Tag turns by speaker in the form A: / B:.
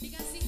A: Dikasih